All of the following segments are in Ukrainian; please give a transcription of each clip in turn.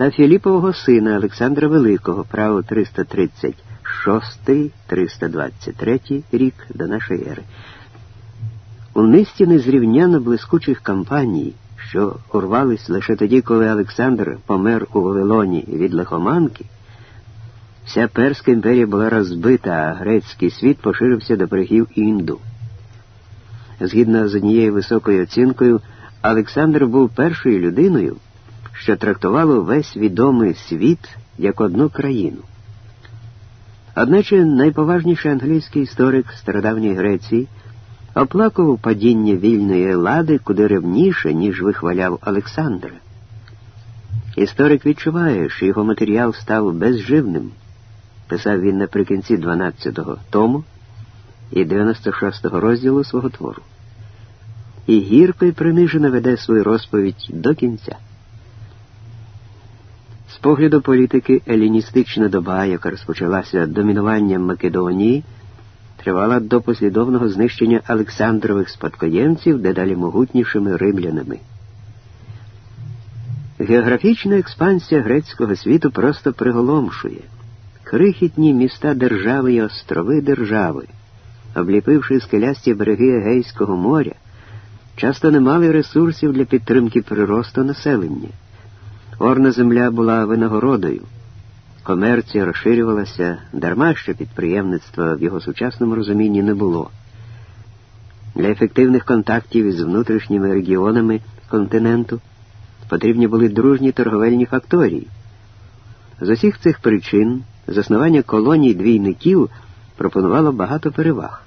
та Філіпового сина Олександра Великого, право 336-323 рік до нашої ери. У низці незрівняно блискучих кампаній, що урвались лише тоді, коли Олександр помер у Вавилоні від лихоманки, вся Перська імперія була розбита, а грецький світ поширився до берегів Інду. Згідно з однією високою оцінкою, Олександр був першою людиною, що трактувало весь відомий світ як одну країну. Одначе найповажніший англійський історик стародавньої Греції оплакував падіння вільної лади куди ревніше, ніж вихваляв Олександра. Історик відчуває, що його матеріал став безживним, писав він наприкінці 12-го тому і 96-го розділу свого твору. І гірко й принижено веде свою розповідь до кінця. Погляду політики еліністична доба, яка розпочалася домінуванням Македонії, тривала до послідовного знищення Олександрових спадкоємців дедалі могутнішими римлянами. Географічна експансія грецького світу просто приголомшує. Крихітні міста держави і острови держави, обліпивши скелясті береги Егейського моря, часто не мали ресурсів для підтримки приросту населення. Орна земля була винагородою. Комерція розширювалася, дарма що підприємництва в його сучасному розумінні не було. Для ефективних контактів із внутрішніми регіонами континенту потрібні були дружні торговельні факторії. З усіх цих причин заснування колоній двійників пропонувало багато переваг.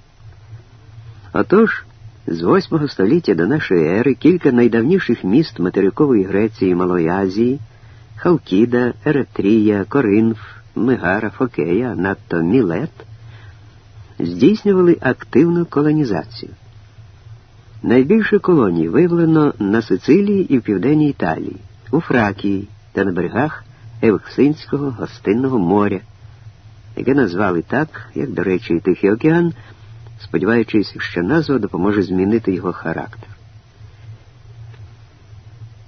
Отож, з 8 століття до нашої ери кілька найдавніших міст материкової Греції і Малої Азії Халкіда, Еретрія, Коринф, Мегара, Фокея, надто Мілет здійснювали активну колонізацію. Найбільше колоній виявлено на Сицилії і в Південній Італії, у Фракії та на берегах Евксинського гостинного моря, яке назвали так, як, до речі, Тихий океан, сподіваючись, що назва допоможе змінити його характер.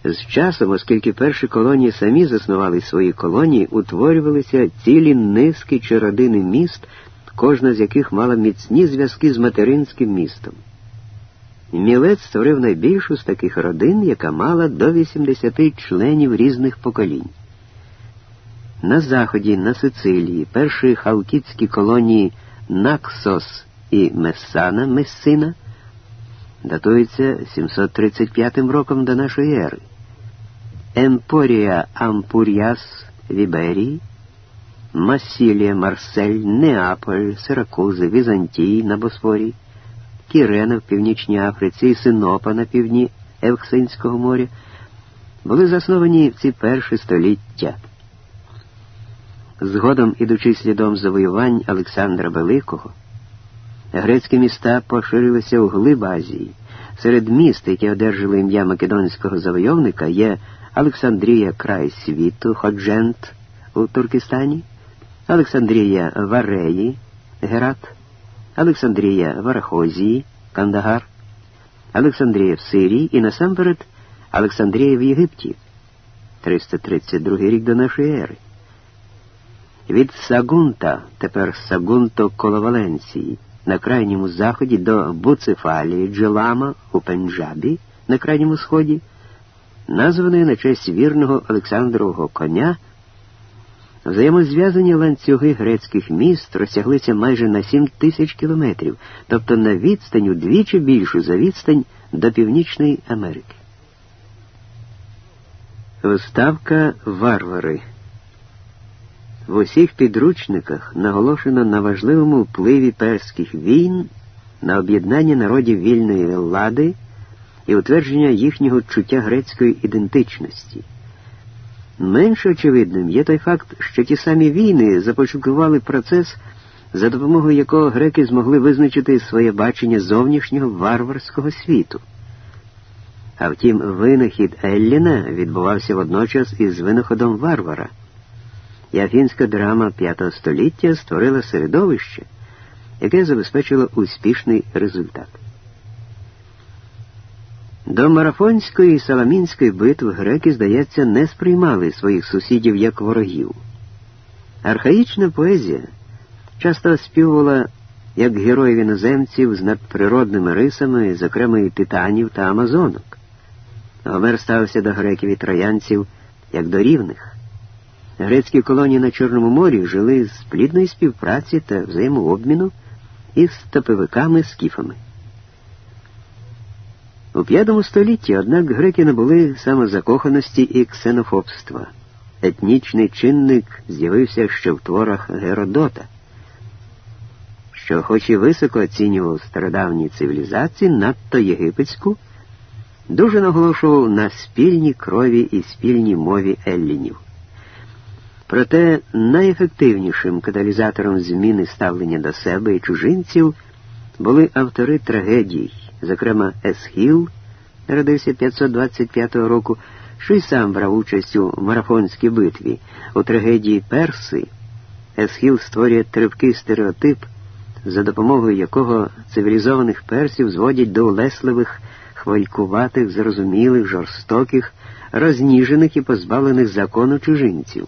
З часом, оскільки перші колонії самі заснували свої колонії, утворювалися цілі низки чи родини міст, кожна з яких мала міцні зв'язки з материнським містом. Мілець створив найбільшу з таких родин, яка мала до 80 членів різних поколінь. На заході, на Сицилії, перші халкітські колонії Наксос і Мессана Мессина датуються 735 роком до нашої ери. Емпорія Ампуріас в Іберії, Масілія, Марсель, Неаполь, Сиракузи, Візантій на Босфорі, Кірена в Північній Африці і Синопа на півдні Евксинського моря були засновані в ці перші століття. Згодом, ідучи слідом завоювань Олександра Великого, грецькі міста поширилися у глиб Азії. Серед міст, які одержали ім'я македонського завойовника, є Олександрія край світу, Ходжент у Туркестані, Олександрія в Ареї, Герат, Олександрія в Арахозії, Кандагар, Олександрія в Сирії і насамперед Олександрія в Єгипті, 332 рік до нашої ери. Від Сагунта, тепер Сагунто коло Валенції, на крайньому заході до Буцефалії, Джелама у Пенджабі, на крайньому сході названої на честь вірного Олександрового коня, взаємозв'язані ланцюги грецьких міст розтяглися майже на 7 тисяч кілометрів, тобто на відстань удвічі більшу за відстань до Північної Америки. Вставка Варвари. В усіх підручниках наголошено на важливому впливі перських війн на об'єднання народів вільної влади і утвердження їхнього чуття грецької ідентичності. Менш очевидним є той факт, що ті самі війни започаткували процес, за допомогою якого греки змогли визначити своє бачення зовнішнього варварського світу. А втім, винахід Елліна відбувався водночас із винаходом варвара. І афінська драма V століття створила середовище, яке забезпечило успішний результат. До марафонської і Саламінської битв греки, здається, не сприймали своїх сусідів як ворогів. Архаїчна поезія часто оспівувала як героїв іноземців з надприродними рисами, зокрема і титанів та амазонок. Гомер ставився до греків і троянців як до рівних. Грецькі колонії на Чорному морі жили з плідної співпраці та взаємообміну із степовиками скіфами. У п'ятому столітті, однак, греки набули самозакоханості і ксенофобства. Етнічний чинник з'явився ще в творах Геродота, що, хоч і високо оцінював стародавні цивілізації, надто єгипетську, дуже наголошував на спільній крові і спільній мові еллінів. Проте найефективнішим каталізатором зміни ставлення до себе і чужинців були автори трагедій, зокрема Есхіл, народився 525 року, що й сам брав участь у марафонській битві. У трагедії Перси Есхіл створює тривкий стереотип, за допомогою якого цивілізованих персів зводять до улесливих, хвалькуватих, зарозумілих, жорстоких, розніжених і позбавлених закону чужинців.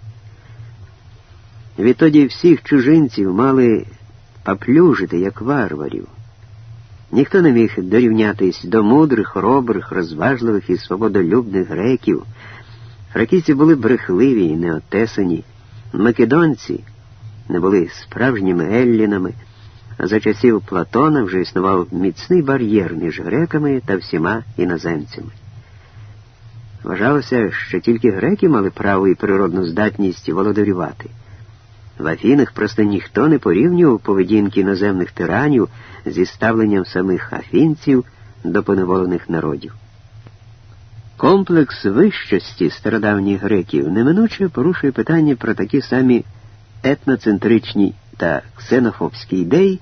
Відтоді всіх чужинців мали поплюжити, як варварів. Ніхто не міг дорівнятись до мудрих, хоробрих, розважливих і свободолюбних греків. Фракійці були брехливі і неотесані. Македонці не були справжніми еллінами, за часів Платона вже існував міцний бар'єр між греками та всіма іноземцями. Вважалося, що тільки греки мали право і природну здатність володарювати. В Афінах просто ніхто не порівнював поведінки іноземних тиранів зі ставленням самих афінців до поневолених народів. Комплекс вищості стародавніх греків неминуче порушує питання про такі самі етноцентричні та ксенофобські ідеї,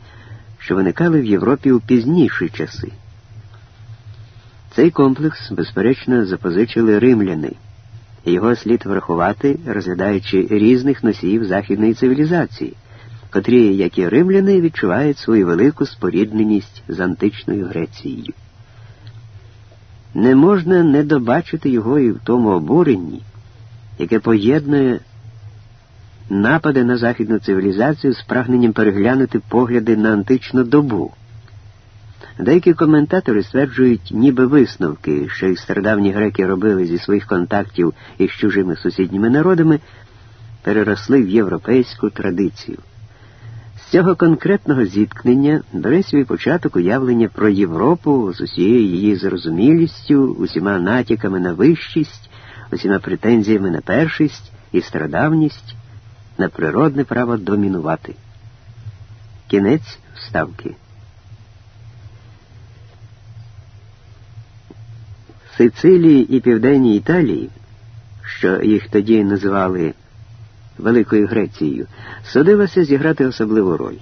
що виникали в Європі у пізніші часи. Цей комплекс, безперечно, запозичили римляни. Його слід врахувати, розглядаючи різних носіїв західної цивілізації, котрі, як і римляни, відчувають свою велику спорідненість з античною Грецією. Не можна не добачити його і в тому обуренні, яке поєднує напади на західну цивілізацію з прагненням переглянути погляди на античну добу. Деякі коментатори стверджують, ніби висновки, що й стародавні греки робили зі своїх контактів із чужими сусідніми народами, переросли в європейську традицію. З цього конкретного зіткнення бере свій початок уявлення про Європу з усією її зрозумілістю, усіма натяками на вищість, усіма претензіями на першість і стародавність, на природне право домінувати. Кінець вставки. Сицилії і Південній Італії, що їх тоді називали Великою Грецією, судилося зіграти особливу роль.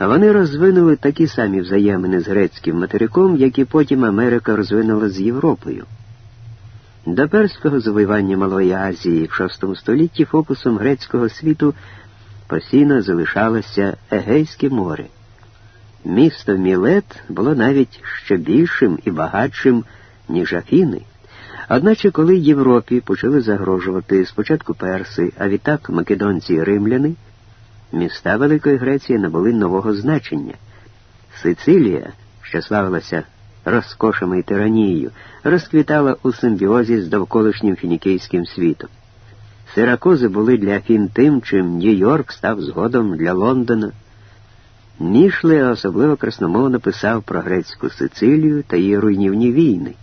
Вони розвинули такі самі взаємини з грецьким материком, як і потім Америка розвинула з Європою. До перського завоювання Малої Азії в VI столітті фокусом грецького світу постійно залишалося Егейське море. Місто Мілет було навіть ще більшим і багатшим ніж Афіни. Одначе, коли Європі почали загрожувати спочатку перси, а відтак македонці і римляни, міста Великої Греції набули нового значення. Сицилія, що славилася розкошами і тиранією, розквітала у симбіозі з довколишнім фінікійським світом. Сиракози були для Афін тим, чим Нью-Йорк став згодом для Лондона. Мішле особливо красномовно писав про грецьку Сицилію та її руйнівні війни.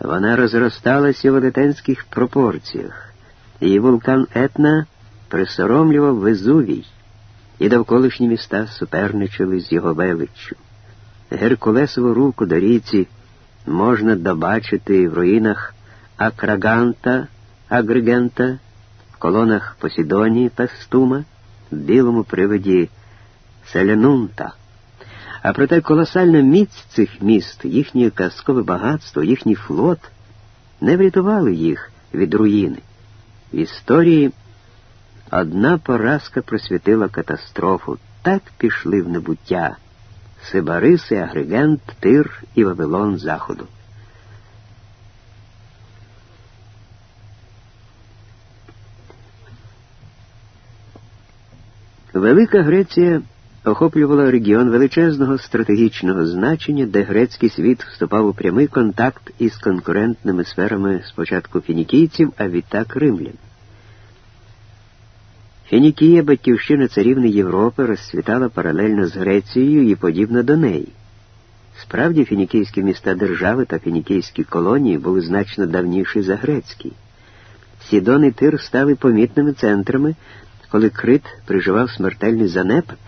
Вона розросталася в велетенських пропорціях, її вулкан Етна присоромлював Везувій, і довколишні міста суперничали з його величчю. Геркулесову руку до ріці можна добачити в руїнах Акраганта, Агригента, в колонах Посідонії Пестума, в білому приводі Селянунта. А проте колосальна міць цих міст, їхнє казкове багатство, їхній флот не врятували їх від руїни. В історії одна поразка просвітила катастрофу, так пішли в небуття Сибариси, Агригент, Тир і Вавилон Заходу. Велика Греція охоплювала регіон величезного стратегічного значення, де грецький світ вступав у прямий контакт із конкурентними сферами спочатку фінікійців, а відтак римлян. Фінікія, батьківщина царівни Європи, розцвітала паралельно з Грецією і подібно до неї. Справді, фінікійські міста держави та фінікійські колонії були значно давніші за грецькі. Сідон і Тир стали помітними центрами, коли Крит приживав смертельний занепад.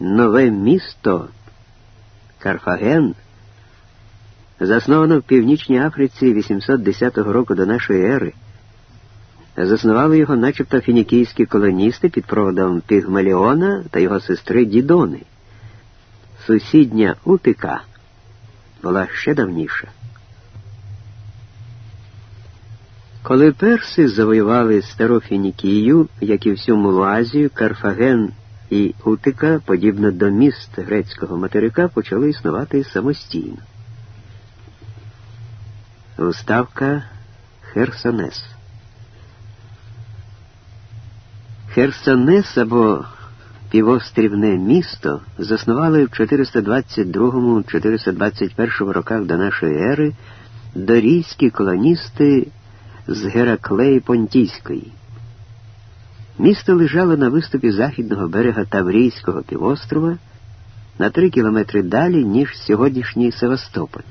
Нове місто Карфаген, засновано в Північній Африці 810 року до нашої ери. Заснували його начебто фінікійські колоністи під проводом Пігмаліона та його сестри Дідони. Сусідня Утика була ще давніша. Коли перси завоювали стару Фінікію, як і всю Мулуазію, Карфаген і Утика, подібно до міст грецького материка, почали існувати самостійно. Уставка Херсонес. Херсонес або півострівне місто заснували в 422-421 роках до нашої ери дорійські колоністи з Гераклеї Понтійської. Місто лежало на виступі західного берега Таврійського півострова на три кілометри далі, ніж сьогоднішній Севастополь.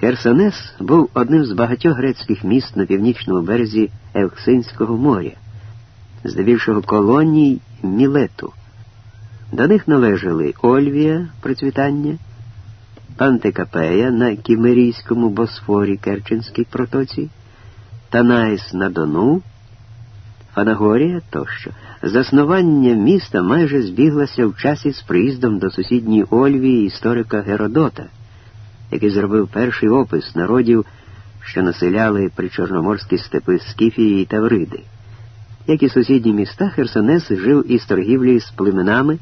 Херсонес був одним з багатьох грецьких міст на північному березі Евксинського моря, здебільшого колоній Мілету. До них належали Ольвія процвітання, Пантекапея на Кімерійському Босфорі Керченській протоці, Танаїс на Дону. Фанагорія тощо. Заснування міста майже збіглося в часі з приїздом до сусідньої Ольвії історика Геродота, який зробив перший опис народів, що населяли причорноморські степи Скіфії і Тавриди. Як і сусідні міста, Херсонес жив із торгівлі з племенами,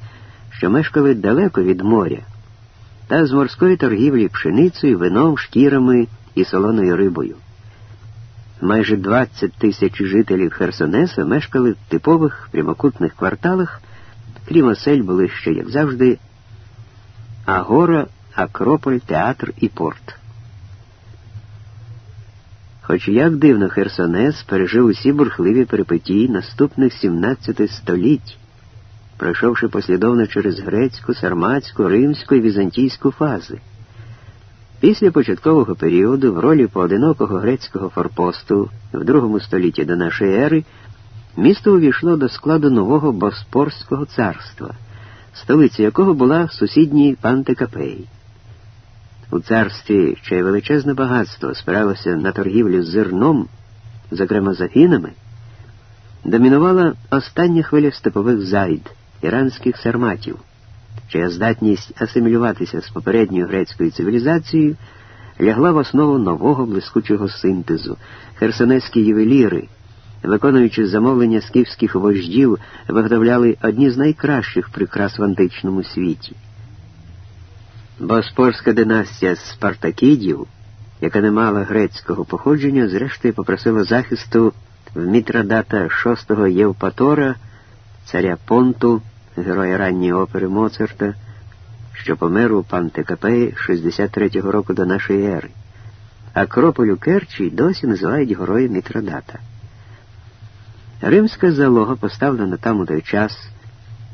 що мешкали далеко від моря, та з морської торгівлі пшеницею, вином, шкірами і солоною рибою. Майже 20 тисяч жителів Херсонеса мешкали в типових прямокутних кварталах, крім осель були ще, як завжди, Агора, Акрополь, театр і порт. Хоч як дивно Херсонес пережив усі бурхливі перипетії наступних 17 століть, пройшовши послідовно через грецьку, сарматську, римську і візантійську фази. Після початкового періоду в ролі поодинокого грецького форпосту в другому столітті до нашої ери місто увійшло до складу нового Боспорського царства, столиця якого була сусідній Пантекапеї. У царстві, чиє величезне багатство спиралося на торгівлю з зерном, зокрема з Афінами, домінувала остання хвиля степових зайд, іранських сарматів чия здатність асимілюватися з попередньою грецькою цивілізацією лягла в основу нового блискучого синтезу. Херсонезькі ювеліри, виконуючи замовлення скіфських вождів, виготовляли одні з найкращих прикрас в античному світі. Боспорська династія Спартакідів, яка не мала грецького походження, зрештою попросила захисту в Мітродата VI Євпатора, царя Понту героя ранньої опери Моцарта, що помер у Пантекапеї 63-го року до нашої ери. Акрополю Керчі досі називають горою Мітродата. Римська залога, поставлена там у той час,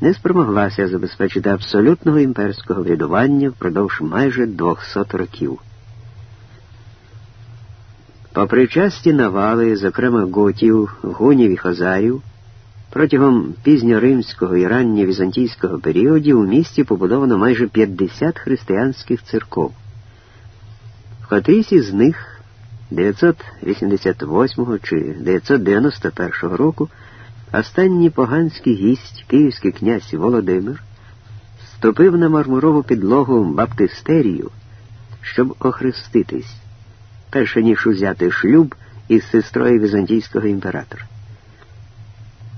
не спромоглася забезпечити абсолютного імперського врядування впродовж майже 200 років. Попри часті навали, зокрема готів, гунів і хазарів, Протягом пізньоримського і ранньовізантійського періодів у місті побудовано майже 50 християнських церков. В котрійсь із них 988 чи 991 року останній поганський гість, київський князь Володимир, ступив на мармурову підлогу баптистерію, щоб охреститись, перше ніж узяти шлюб із сестрою візантійського імператора.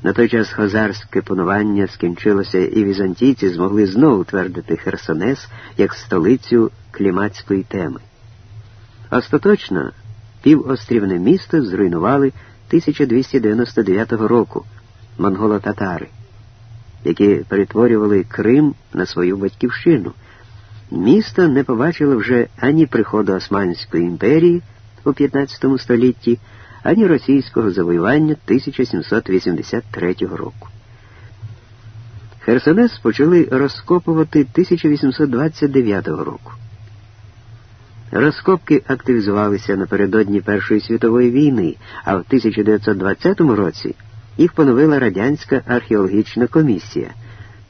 На той час хазарське панування скінчилося, і візантійці змогли знову утвердити Херсонес як столицю кліматської теми. Остаточно півострівне місто зруйнували 1299 року монголо-татари, які перетворювали Крим на свою батьківщину. Місто не побачило вже ані приходу Османської імперії у 15 столітті, ані російського завоювання 1783 року. Херсонес почали розкопувати 1829 року. Розкопки активізувалися напередодні Першої світової війни, а в 1920 році їх поновила радянська археологічна комісія.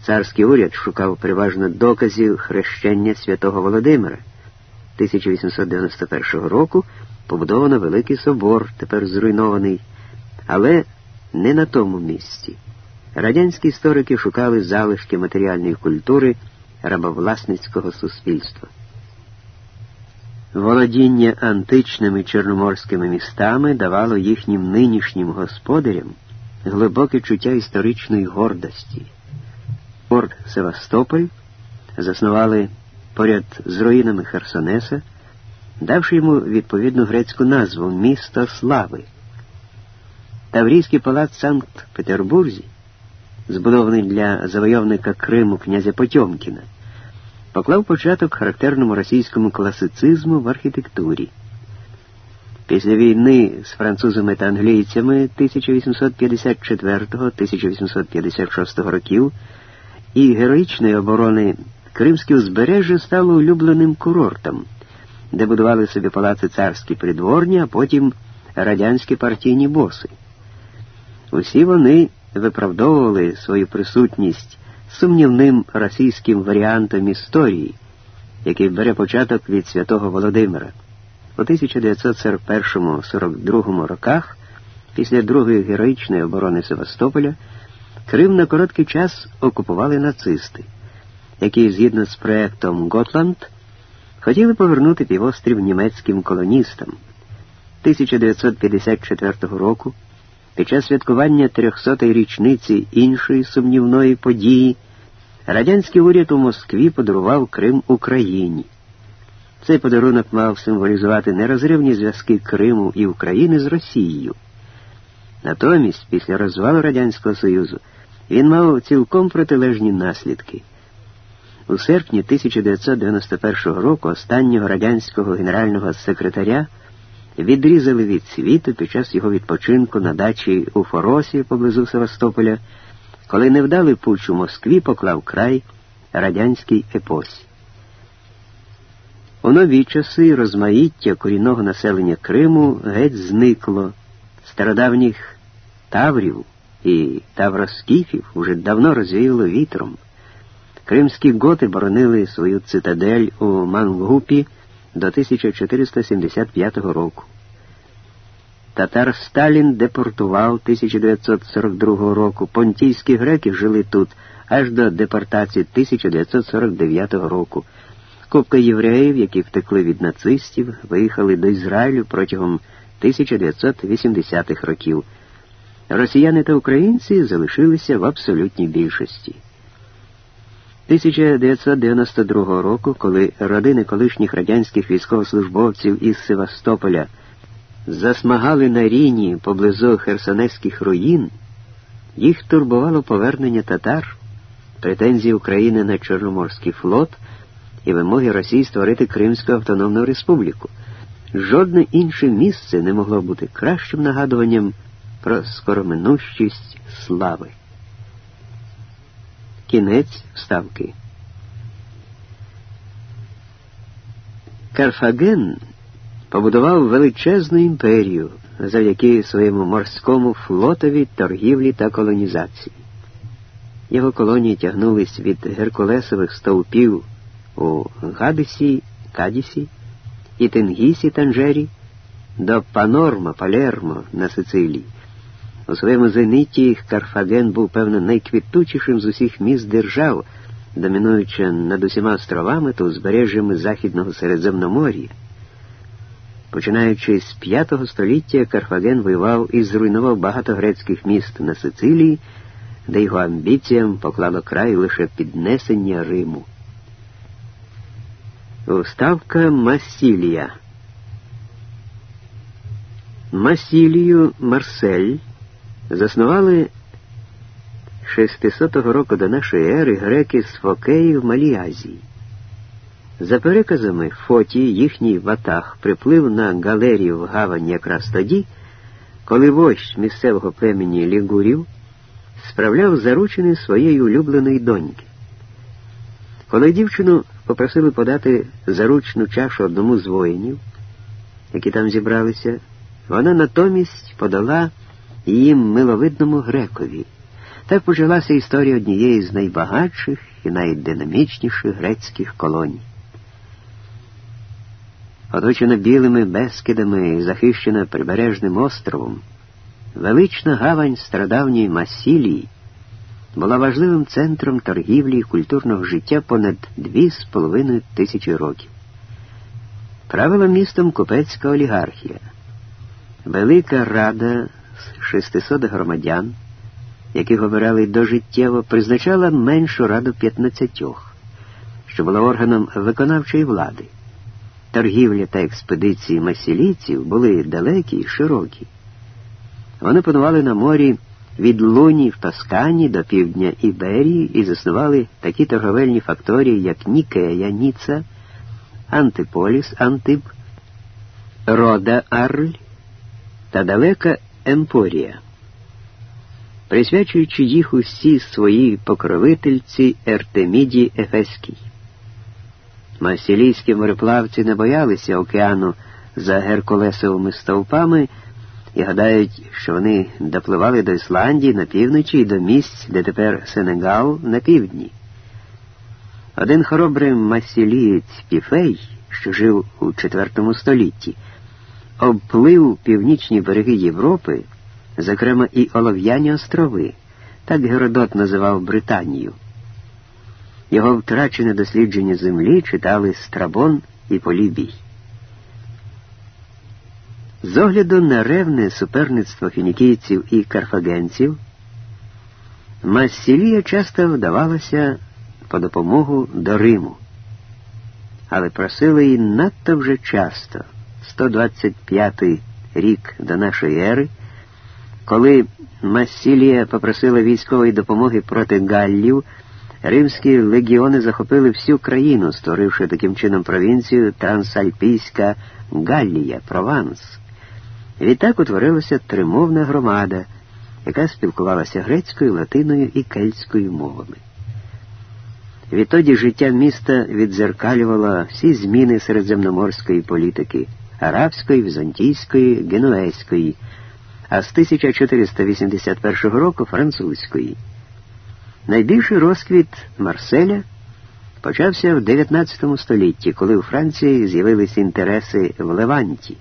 Царський уряд шукав переважно доказів хрещення святого Володимира. 1891 року побудовано Великий Собор, тепер зруйнований, але не на тому місці. Радянські історики шукали залишки матеріальної культури рабовласницького суспільства. Володіння античними чорноморськими містами давало їхнім нинішнім господарям глибоке чуття історичної гордості. Порт Севастополь заснували поряд з руїнами Херсонеса, давши йому відповідну грецьку назву Місто Слави. Таврійський палац Санкт-Петербурзі, збудований для завойовника Криму князя Потьомкіна, поклав початок характерному російському класицизму в архітектурі. Після війни з французами та англійцями 1854-1856 років і героїчної оборони Кримське узбережжя стало улюбленим курортом, де будували собі палаци царські придворні, а потім радянські партійні боси. Усі вони виправдовували свою присутність сумнівним російським варіантом історії, який бере початок від святого Володимира. У 1941-42 роках, після другої героїчної оборони Севастополя, Крим на короткий час окупували нацисти, які, згідно з проектом Готланд, хотіли повернути півострів німецьким колоністам. 1954 року, під час святкування 300-ї річниці іншої сумнівної події, радянський уряд у Москві подарував Крим Україні. Цей подарунок мав символізувати нерозривні зв'язки Криму і України з Росією. Натомість, після розвалу Радянського Союзу, він мав цілком протилежні наслідки. У серпні 1991 року останнього радянського генерального секретаря відрізали від світу під час його відпочинку на дачі у Форосі поблизу Севастополя, коли невдалий пуч у Москві поклав край радянській епосі. У нові часи розмаїття корінного населення Криму геть зникло. Стародавніх таврів і тавроскіфів уже давно розвіяло вітром. Кримські готи боронили свою цитадель у Мангупі до 1475 року. Татар Сталін депортував 1942 року. Понтійські греки жили тут аж до депортації 1949 року. Купка євреїв, які втекли від нацистів, виїхали до Ізраїлю протягом 1980-х років. Росіяни та українці залишилися в абсолютній більшості. 1992 року, коли родини колишніх радянських військовослужбовців із Севастополя засмагали на ріні поблизу херсонезьких руїн, їх турбувало повернення татар, претензії України на Чорноморський флот і вимоги Росії створити Кримську Автономну Республіку. Жодне інше місце не могло бути кращим нагадуванням про скороминущість слави. Кінець вставки. Карфаген побудував величезну імперію завдяки своєму морському флотові, торгівлі та колонізації. Його колонії тягнулись від Геркулесових стовпів у Гадисі, Кадісі і Тенгісі Танжері до Панорма, Палермо на Сицилії. У своєму зениті Карфаген був, певно, найквітучішим з усіх міст держав, домінуючи над усіма островами та узбережжями Західного Середземномор'я. Починаючи з V століття, Карфаген воював і зруйнував багато грецьких міст на Сицилії, де його амбіціям поклало край лише піднесення Риму. Уставка Масілія Масілію Марсель заснували 600 року до нашої ери греки з Фокеї в Малій Азії. За переказами Фоті їхній ватаг приплив на галерію в гавань якраз тоді, коли вождь місцевого племені Лігурів справляв заручини своєї улюбленої доньки. Коли дівчину попросили подати заручну чашу одному з воїнів, які там зібралися, вона натомість подала її миловидному грекові. Так почалася історія однієї з найбагатших і найдинамічніших грецьких колоній. Оточена білими безкидами і захищена прибережним островом, велична гавань страдавньої Масілії була важливим центром торгівлі і культурного життя понад дві з половиною тисячі років. Правила містом купецька олігархія. Велика рада 600 громадян, які обирали дожиттєво, призначала меншу раду 15, що була органом виконавчої влади. Торгівля та експедиції масілійців були далекі і широкі. Вони панували на морі від Луні в Тоскані до півдня Іберії і заснували такі торговельні факторії, як Нікея, Ніца, Антиполіс, Антиб, Рода Арль та далека Емпорія, присвячуючи їх усі свої покровительці Ертеміді Ефеській. Масілійські мореплавці не боялися океану за Геркулесовими стовпами і гадають, що вони допливали до Ісландії на півночі і до місць, де тепер Сенегал на півдні. Один хоробрий масілієць Піфей, що жив у IV столітті, обплив північні береги Європи, зокрема і Олов'яні острови, так Геродот називав Британію. Його втрачене дослідження землі читали Страбон і Полібій. З огляду на ревне суперництво фінікійців і карфагенців, Массілія часто вдавалася по допомогу до Риму, але просили її надто вже часто, 125 рік до нашої ери, коли Массілія попросила військової допомоги проти Галлів, римські легіони захопили всю країну, створивши таким чином провінцію Трансальпійська Галлія, Прованс. Відтак утворилася тримовна громада, яка спілкувалася грецькою, латиною і кельтською мовами. Відтоді життя міста відзеркалювало всі зміни середземноморської політики арабської, візантійської, генуезької, а з 1481 року французької. Найбільший розквіт Марселя почався в 19 столітті, коли у Франції з'явилися інтереси в Леванті.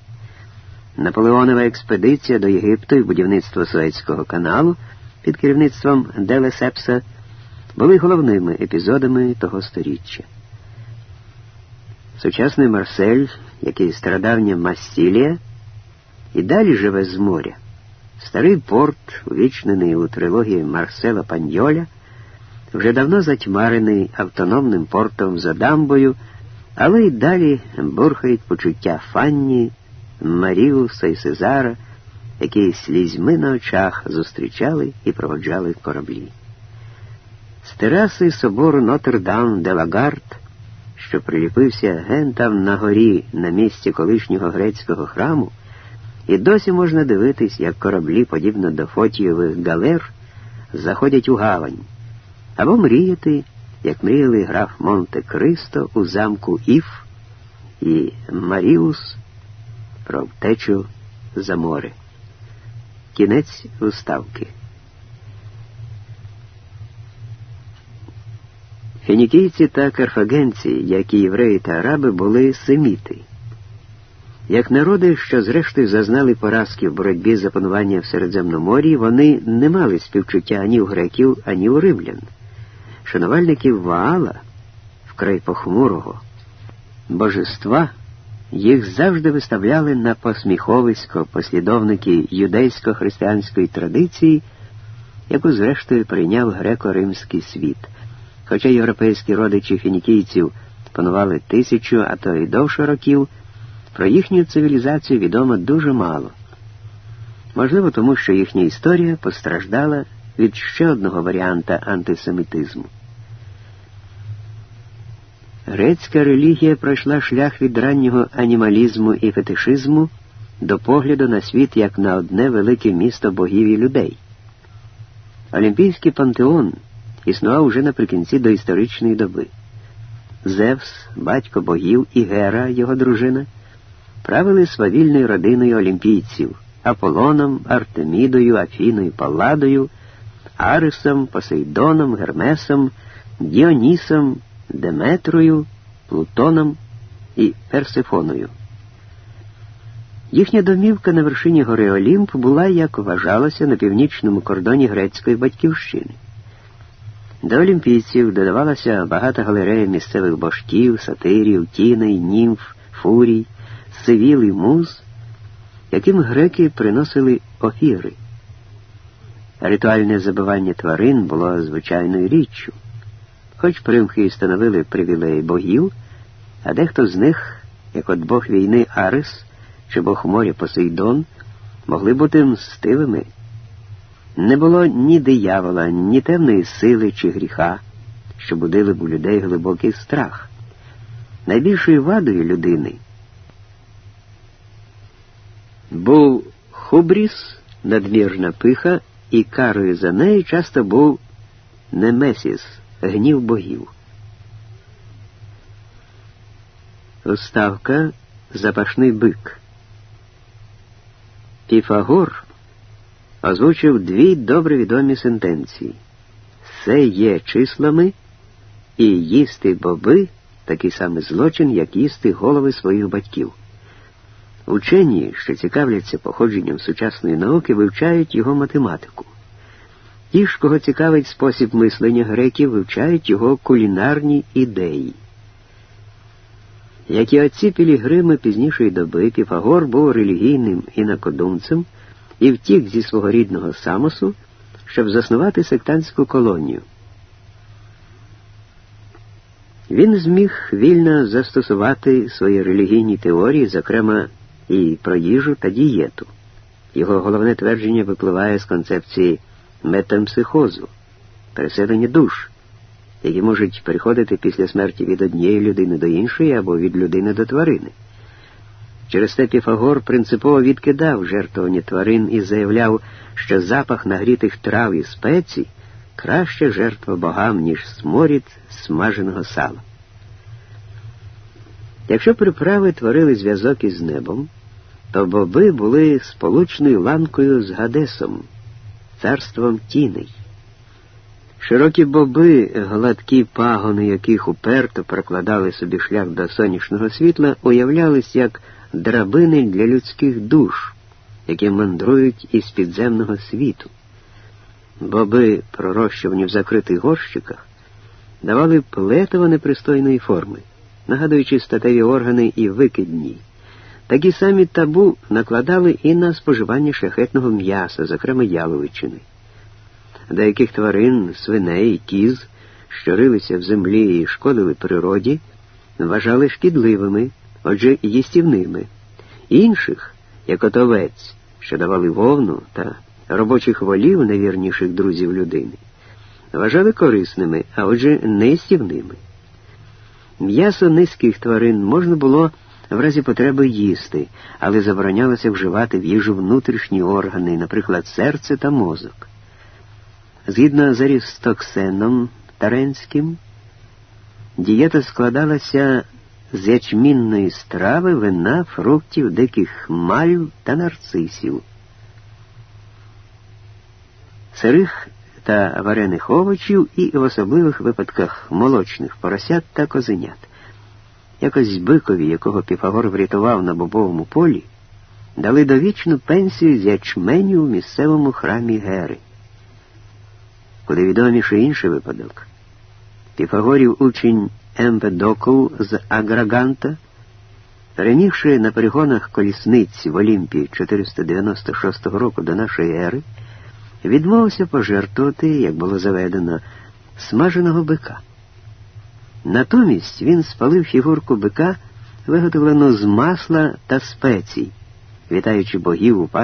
Наполеонова експедиція до Єгипту і будівництво Суецького каналу під керівництвом Делесепса були головними епізодами того сторіччя. Сучасний Марсель, який страдавня Мастілія, і далі живе з моря. Старий порт, увічнений у трилогії Марсела Паньоля, вже давно затьмарений автономним портом за дамбою, але й далі бурхають почуття Фанні. Маріуса і Сезара, які слізьми на очах зустрічали і проводжали кораблі. З тераси собору Нотр-Дам де Лагард, що приліпився ген там на горі на місці колишнього грецького храму, і досі можна дивитись, як кораблі, подібно до фотієвих галер, заходять у гавань, або мріяти, як мріяли граф Монте Кристо у замку Іф і Маріус про втечу за море. Кінець уставки. Фінікійці та карфагенці, як і євреї та араби, були семіти. Як народи, що зрештою зазнали поразки в боротьбі за панування в Середземномор'ї, вони не мали співчуття ані у греків, ані у римлян. Шанувальників Ваала, вкрай похмурого, божества їх завжди виставляли на посміховисько послідовники юдейсько-християнської традиції, яку зрештою прийняв греко-римський світ. Хоча європейські родичі фінікійців панували тисячу, а то й довше років, про їхню цивілізацію відомо дуже мало. Можливо, тому що їхня історія постраждала від ще одного варіанта антисемітизму. Грецька релігія пройшла шлях від раннього анімалізму і фетишизму до погляду на світ як на одне велике місто богів і людей. Олімпійський пантеон існував уже наприкінці доісторичної доби. Зевс, батько богів і Гера, його дружина, правили свавільною родиною олімпійців Аполоном, Артемідою, Афіною, Палладою, Арисом, Посейдоном, Гермесом, Діонісом, Деметрою, Плутоном і Персифоною. Їхня домівка на вершині гори Олімп була, як вважалося, на північному кордоні грецької батьківщини. До олімпійців додавалася багата галерея місцевих божків, сатирів, тіней, німф, фурій, сивіл і муз, яким греки приносили офіри. Ритуальне забивання тварин було звичайною річчю. Хоч примхи і становили привілеї богів, а дехто з них, як от бог війни Арис чи бог моря Посейдон, могли бути мстивими. Не було ні диявола, ні темної сили чи гріха, що будили б у людей глибокий страх. Найбільшою вадою людини був хубріс, надмірна пиха, і карою за неї часто був немесіс, гнів богів. Уставка запашний бик. Піфагор озвучив дві добре відомі сентенції. Це є числами, і їсти боби такий самий злочин, як їсти голови своїх батьків. Учені, що цікавляться походженням сучасної науки, вивчають його математику. Ті ж, кого цікавить спосіб мислення греків, вивчають його кулінарні ідеї. Як і отці Пілігрими пізнішої доби, Піфагор був релігійним інакодумцем і втік зі свого рідного самосу, щоб заснувати сектантську колонію. Він зміг вільно застосувати свої релігійні теорії, зокрема і про їжу та дієту. Його головне твердження випливає з концепції метампсихозу, переселення душ, які можуть переходити після смерті від однієї людини до іншої або від людини до тварини. Через те Піфагор принципово відкидав жертвування тварин і заявляв, що запах нагрітих трав і спецій краще жертва богам, ніж сморід смаженого сала. Якщо приправи творили зв'язок із небом, то боби були сполучною ланкою з Гадесом, царством тіней. Широкі боби, гладкі пагони, яких уперто прокладали собі шлях до сонячного світла, уявлялись як драбини для людських душ, які мандрують із підземного світу. Боби, пророщувані в закритих горщиках, давали плетиво непристойної форми нагадуючи статеві органи і викидні. Такі самі табу накладали і на споживання шляхетного м'яса, зокрема яловичини. Деяких тварин, свиней, кіз, що рилися в землі і шкодили природі, вважали шкідливими, отже, їстівними. Інших, як от овець, що давали вовну та робочих волів найвірніших друзів людини, вважали корисними, а отже, неїстівними. М'ясо низьких тварин можна було в разі потреби їсти, але заборонялося вживати в їжу внутрішні органи, наприклад, серце та мозок. Згідно з Арістоксеном Таренським, дієта складалася з ячмінної страви, вина, фруктів, диких мальв та нарцисів. Сирих та варених овочів і в особливих випадках молочних поросят та козенят. Якось бикові, якого Піфагор врятував на бобовому полі, дали довічну пенсію з ячменю в місцевому храмі Гери. Куди відоміший інший випадок. Піфагорів учень Емпедокл з Аграганта перемігши на перегонах колісниць в Олімпії 496 року до нашої ери, відмовився пожертвувати, як було заведено, смаженого бика. Натомість він спалив фігурку бика, виготовлену з масла та спецій, вітаючи богів у пас.